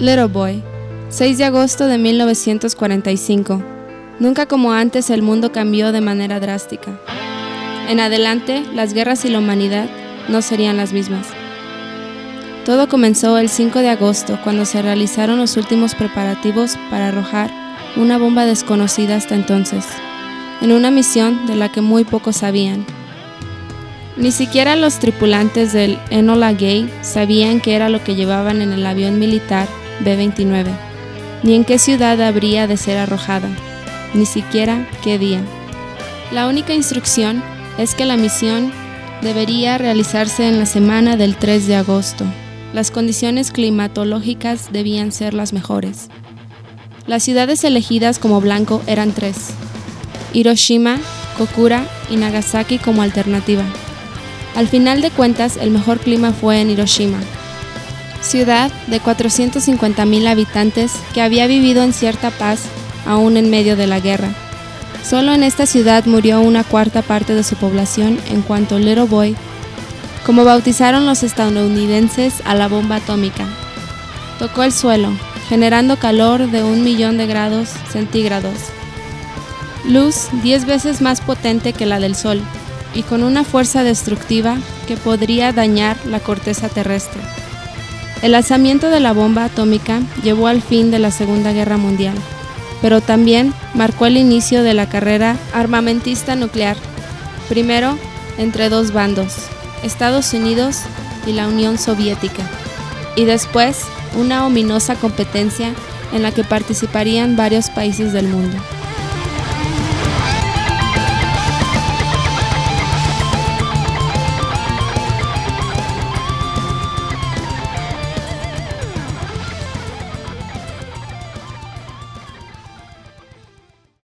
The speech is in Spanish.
Little Boy, 6 de agosto de 1945. Nunca como antes el mundo cambió de manera drástica. En adelante, las guerras y la humanidad no serían las mismas. Todo comenzó el 5 de agosto, cuando se realizaron los últimos preparativos para arrojar una bomba desconocida hasta entonces, en una misión de la que muy pocos sabían. Ni siquiera los tripulantes del Enola Gay sabían qué era lo que llevaban en el avión militar B-29, ni en qué ciudad habría de ser arrojada, ni siquiera qué día. La única instrucción es que la misión debería realizarse en la semana del 3 de agosto. Las condiciones climatológicas debían ser las mejores. Las ciudades elegidas como blanco eran tres. Hiroshima, Kokura y Nagasaki como alternativa. Al final de cuentas, el mejor clima fue en Hiroshima, ciudad de 450.000 habitantes que había vivido en cierta paz aún en medio de la guerra. Solo en esta ciudad murió una cuarta parte de su población en cuanto Little Boy, como bautizaron los estadounidenses a la bomba atómica. Tocó el suelo, generando calor de un millón de grados centígrados. Luz 10 veces más potente que la del Sol, y con una fuerza destructiva que podría dañar la corteza terrestre. El lanzamiento de la bomba atómica llevó al fin de la Segunda Guerra Mundial, pero también marcó el inicio de la carrera armamentista nuclear, primero entre dos bandos, Estados Unidos y la Unión Soviética, y después una ominosa competencia en la que participarían varios países del mundo.